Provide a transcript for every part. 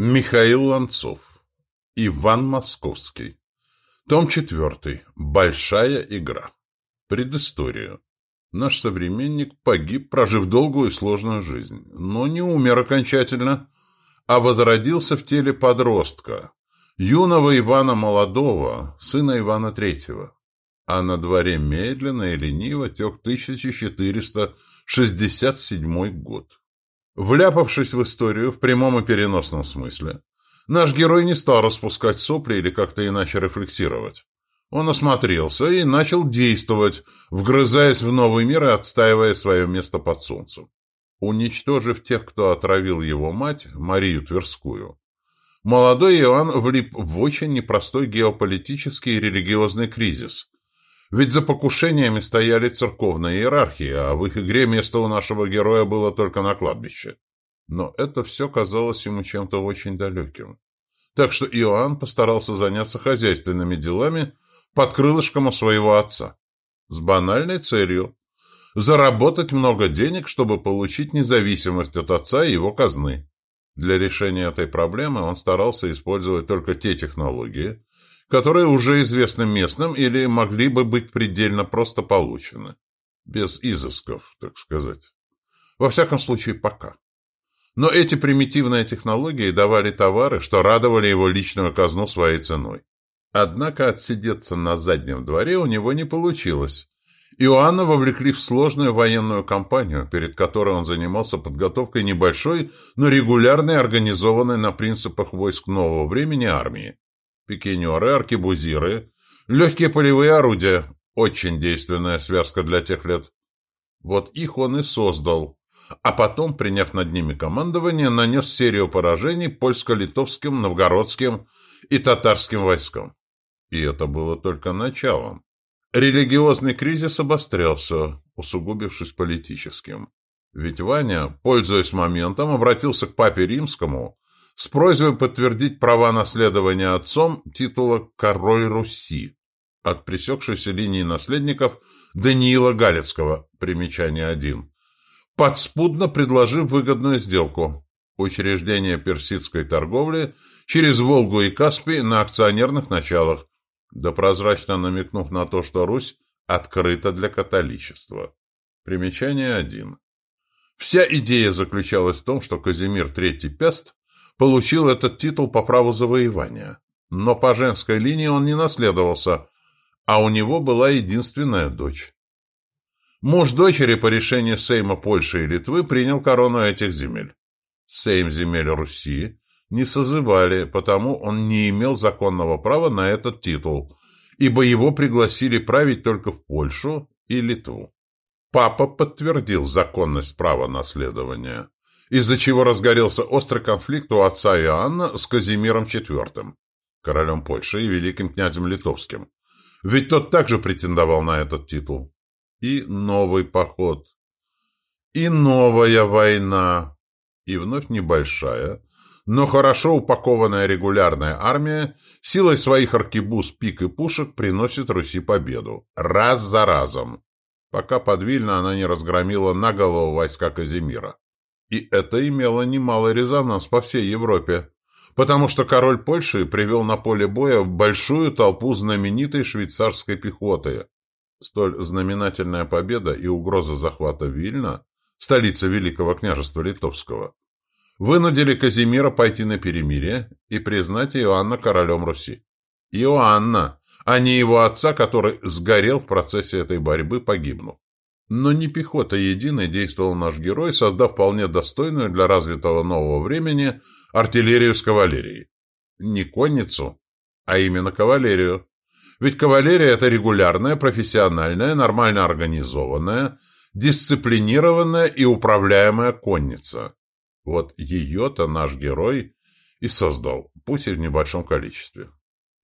Михаил Ланцов. Иван Московский. Том 4. Большая игра. Предыстория. Наш современник погиб, прожив долгую и сложную жизнь, но не умер окончательно, а возродился в теле подростка, юного Ивана Молодого, сына Ивана Третьего. А на дворе медленно и лениво тек 1467 год. Вляпавшись в историю в прямом и переносном смысле, наш герой не стал распускать сопли или как-то иначе рефлексировать. Он осмотрелся и начал действовать, вгрызаясь в новый мир и отстаивая свое место под солнцем. Уничтожив тех, кто отравил его мать, Марию Тверскую, молодой Иоанн влип в очень непростой геополитический и религиозный кризис, ведь за покушениями стояли церковные иерархии, а в их игре место у нашего героя было только на кладбище. Но это все казалось ему чем-то очень далеким. Так что Иоанн постарался заняться хозяйственными делами под крылышком у своего отца. С банальной целью – заработать много денег, чтобы получить независимость от отца и его казны. Для решения этой проблемы он старался использовать только те технологии, которые уже известны местным или могли бы быть предельно просто получены. Без изысков, так сказать. Во всяком случае, пока. Но эти примитивные технологии давали товары, что радовали его личную казну своей ценой. Однако отсидеться на заднем дворе у него не получилось. Иоанна вовлекли в сложную военную кампанию, перед которой он занимался подготовкой небольшой, но регулярной, организованной на принципах войск нового времени армии пикинеры, аркебузиры, легкие полевые орудия, очень действенная связка для тех лет. Вот их он и создал, а потом, приняв над ними командование, нанес серию поражений польско-литовским, новгородским и татарским войскам. И это было только началом. Религиозный кризис обострялся, усугубившись политическим. Ведь Ваня, пользуясь моментом, обратился к папе римскому с просьбой подтвердить права наследования отцом титула «Король Руси» от пресекшейся линии наследников Даниила Галицкого, примечание 1, подспудно предложив выгодную сделку – учреждение персидской торговли через Волгу и Каспий на акционерных началах, да прозрачно намекнув на то, что Русь открыта для католичества. Примечание 1. Вся идея заключалась в том, что Казимир III Пест получил этот титул по праву завоевания. Но по женской линии он не наследовался, а у него была единственная дочь. Муж дочери по решению Сейма Польши и Литвы принял корону этих земель. Сейм земель Руси не созывали, потому он не имел законного права на этот титул, ибо его пригласили править только в Польшу и Литву. Папа подтвердил законность права наследования из-за чего разгорелся острый конфликт у отца Иоанна с Казимиром IV, королем Польши и великим князем Литовским. Ведь тот также претендовал на этот титул. И новый поход. И новая война. И вновь небольшая, но хорошо упакованная регулярная армия силой своих аркебуз, пик и пушек приносит Руси победу. Раз за разом. Пока под Вильно она не разгромила наголову войска Казимира. И это имело немалый резонанс по всей Европе, потому что король Польши привел на поле боя большую толпу знаменитой швейцарской пехоты. Столь знаменательная победа и угроза захвата Вильна, столицы Великого княжества Литовского, вынудили Казимира пойти на перемирие и признать Иоанна королем Руси. Иоанна, а не его отца, который сгорел в процессе этой борьбы, погибнув. Но не пехота единой действовал наш герой, создав вполне достойную для развитого нового времени артиллерию с кавалерией. Не конницу, а именно кавалерию. Ведь кавалерия – это регулярная, профессиональная, нормально организованная, дисциплинированная и управляемая конница. Вот ее-то наш герой и создал, пусть и в небольшом количестве.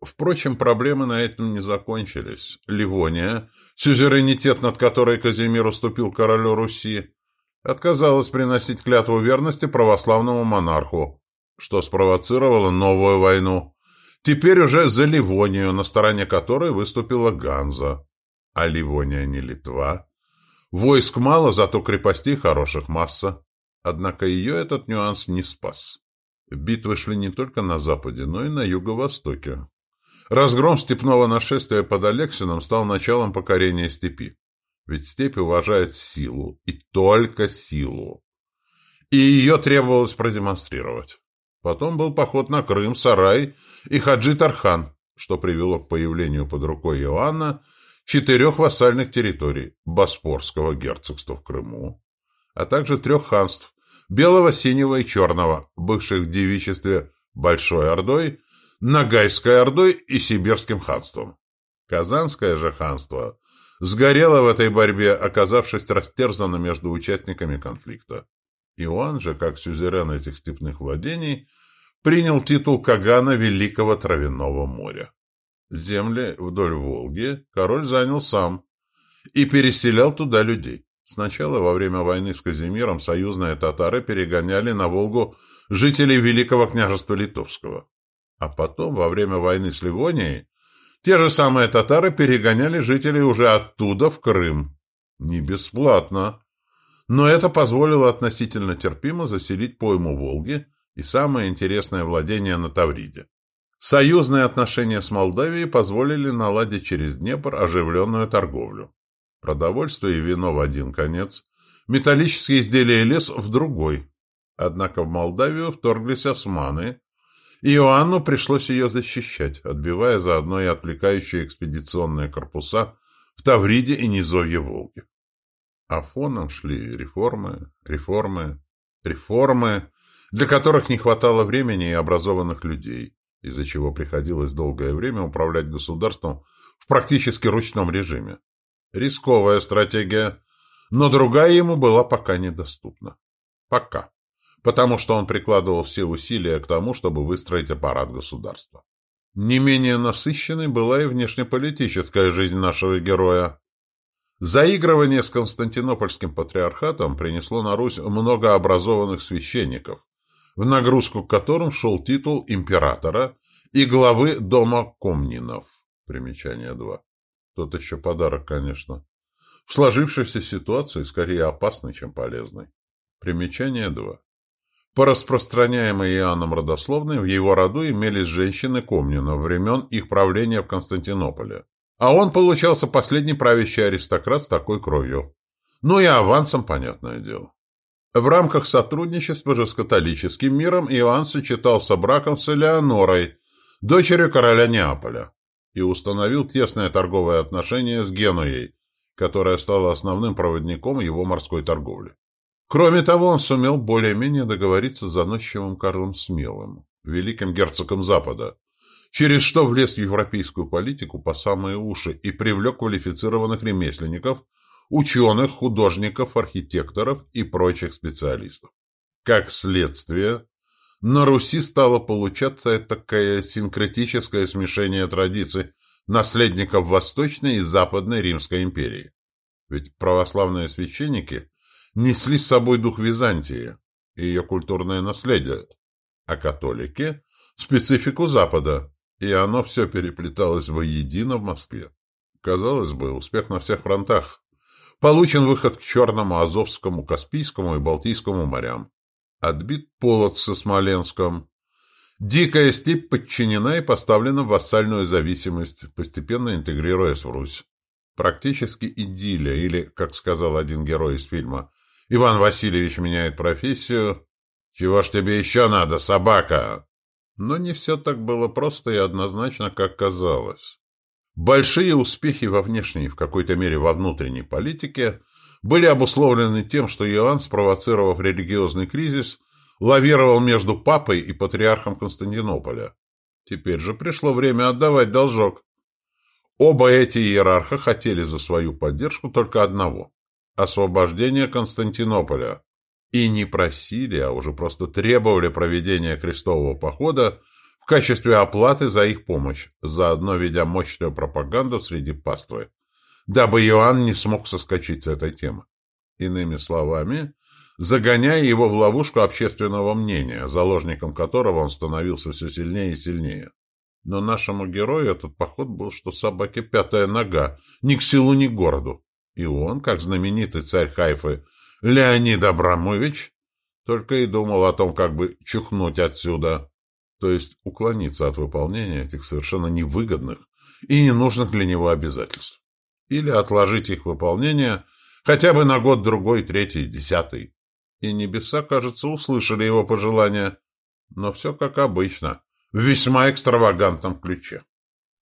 Впрочем, проблемы на этом не закончились. Ливония, сюзеренитет над которой Казимир уступил королю Руси, отказалась приносить клятву верности православному монарху, что спровоцировало новую войну. Теперь уже за Ливонию, на стороне которой выступила Ганза. А Ливония не Литва. Войск мало, зато крепостей хороших масса. Однако ее этот нюанс не спас. Битвы шли не только на западе, но и на юго-востоке. Разгром степного нашествия под Алексином стал началом покорения степи. Ведь степь уважает силу, и только силу. И ее требовалось продемонстрировать. Потом был поход на Крым, Сарай и Хаджи-Тархан, что привело к появлению под рукой Иоанна четырех вассальных территорий Боспорского герцогства в Крыму, а также трех ханств Белого, Синего и Черного, бывших в девичестве Большой Ордой, Ногайской Ордой и Сибирским ханством. Казанское же ханство сгорело в этой борьбе, оказавшись растерзано между участниками конфликта. Иоанн же, как сюзерен этих степных владений, принял титул Кагана Великого Травяного моря. Земли вдоль Волги король занял сам и переселял туда людей. Сначала во время войны с Казимиром союзные татары перегоняли на Волгу жителей Великого княжества Литовского. А потом, во время войны с Ливонией, те же самые татары перегоняли жителей уже оттуда в Крым. Не бесплатно. Но это позволило относительно терпимо заселить пойму Волги и самое интересное владение на Тавриде. Союзные отношения с Молдавией позволили наладить через Днепр оживленную торговлю. Продовольствие и вино в один конец, металлические изделия и лес в другой. Однако в Молдавию вторглись османы, Иоанну пришлось ее защищать, отбивая заодно и отвлекающие экспедиционные корпуса в Тавриде и низовье Волги. А фоном шли реформы, реформы, реформы, для которых не хватало времени и образованных людей, из-за чего приходилось долгое время управлять государством в практически ручном режиме. Рисковая стратегия, но другая ему была пока недоступна. Пока. Потому что он прикладывал все усилия к тому, чтобы выстроить аппарат государства. Не менее насыщенной была и внешнеполитическая жизнь нашего героя. Заигрывание с Константинопольским патриархатом принесло на Русь много образованных священников, в нагрузку к которым шел титул императора и главы дома Комнинов. Примечание 2. Тот еще подарок, конечно. В сложившейся ситуации скорее опасный, чем полезный. Примечание 2. По распространяемой Иоанном родословной, в его роду имелись женщины Комнина времен их правления в Константинополе. А он получался последний правящий аристократ с такой кровью. Ну и авансом, понятное дело. В рамках сотрудничества же с католическим миром Иоанн сочетался браком с Элеонорой, дочерью короля Неаполя и установил тесное торговое отношение с Генуей, которая стала основным проводником его морской торговли. Кроме того, он сумел более-менее договориться с заносчивым Карлом Смелым, великим герцогом Запада, через что влез в европейскую политику по самые уши и привлек квалифицированных ремесленников, ученых, художников, архитекторов и прочих специалистов. Как следствие, на Руси стало получаться такое синкретическое смешение традиций наследников Восточной и Западной Римской империи. Ведь православные священники несли с собой дух Византии и ее культурное наследие, а католики – специфику Запада, и оно все переплеталось воедино в Москве. Казалось бы, успех на всех фронтах. Получен выход к Черному, Азовскому, Каспийскому и Балтийскому морям. Отбит Полоцк со Смоленском. Дикая степь подчинена и поставлена в вассальную зависимость, постепенно интегрируясь в Русь. Практически идиллия, или, как сказал один герой из фильма, «Иван Васильевич меняет профессию. Чего ж тебе еще надо, собака?» Но не все так было просто и однозначно, как казалось. Большие успехи во внешней и в какой-то мере во внутренней политике – были обусловлены тем, что Иоанн, спровоцировав религиозный кризис, лавировал между папой и патриархом Константинополя. Теперь же пришло время отдавать должок. Оба эти иерарха хотели за свою поддержку только одного – освобождения Константинополя. И не просили, а уже просто требовали проведения крестового похода в качестве оплаты за их помощь, заодно ведя мощную пропаганду среди паствы дабы Иоанн не смог соскочить с этой темы. Иными словами, загоняя его в ловушку общественного мнения, заложником которого он становился все сильнее и сильнее. Но нашему герою этот поход был, что собаке пятая нога, ни к селу, ни к городу. И он, как знаменитый царь Хайфы Леонид Абрамович, Только и думал о том, как бы чухнуть отсюда, то есть уклониться от выполнения этих совершенно невыгодных и ненужных для него обязательств. Или отложить их выполнение хотя бы на год-другой, третий, десятый. И небеса, кажется, услышали его пожелания, но все как обычно, в весьма экстравагантном ключе.